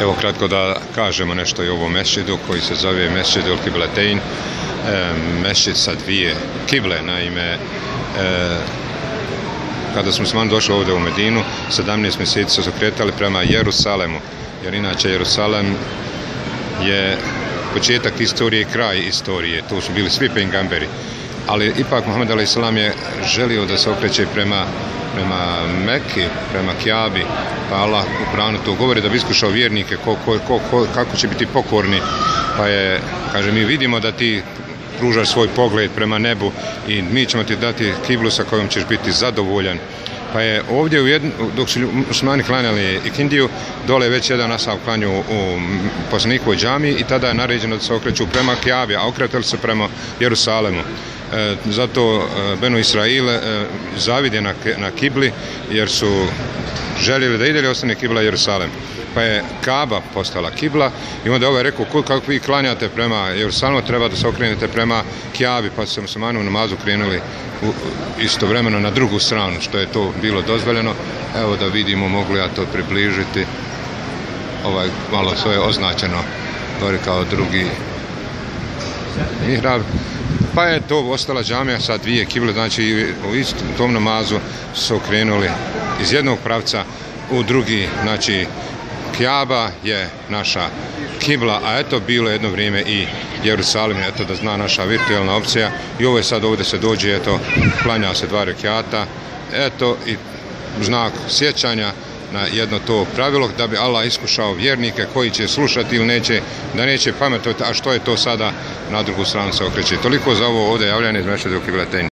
Evo kratko da kažemo nešto i o ovom koji se zove Mesčid El Kibletein, mesčid sa dvije kible, naime e, kada smo s došli ovdje u Medinu, 17 mjeseci su kretali prema Jerusalemu, jer inače Jerusalem je početak istorije i kraj istorije, tu su bili svi pengamberi ali ipak Muhammed a.s. je želio da se okreće prema, prema Mekki, prema Kjabi, pa Allah u Kuranu to govori da bi iskušao vjernike ko, ko, kako će biti pokorni, pa je, kaže, mi vidimo da ti pružaš svoj pogled prema nebu i mi ćemo ti dati kiblu sa kojom ćeš biti zadovoljan. Pa je ovdje, u jednu, dok su muslimani klanjali ikindiju, dole već jedan nasav klanju u poslanikovoj džami i tada je naređeno da se okreću prema Kjavi, a okretali se prema Jerusalemu. E, zato e, Beno Israile e, zavide na, na kibli jer su željeli da i dalje ostane kibla Jerusalem. Pa je Kaba postala kibla i onda ovaj rekao kako vi klanjate prema Jerusalemu treba da se okrenete prema Kjabi pa su muslimani u namazu krenuli istovremeno na drugu stranu što je to bilo dozvoljeno. Evo da vidimo mogu ja to približiti ovaj malo svoje označeno gori kao drugi mihrab pa je to ostala džamija sa dvije kible, znači u istom tom namazu su okrenuli iz jednog pravca u drugi, znači Kjaba je naša kibla, a eto bilo jedno vrijeme i Jerusalim, eto da zna naša virtualna opcija. I ovo je sad ovdje se dođe, eto, klanja se dva rekiata, eto i znak sjećanja na jedno to pravilo da bi Allah iskušao vjernike koji će slušati ili neće, da neće pametovati, a što je to sada na drugu stranu se okreće. Toliko za ovo ovdje javljanje iz Mešedruki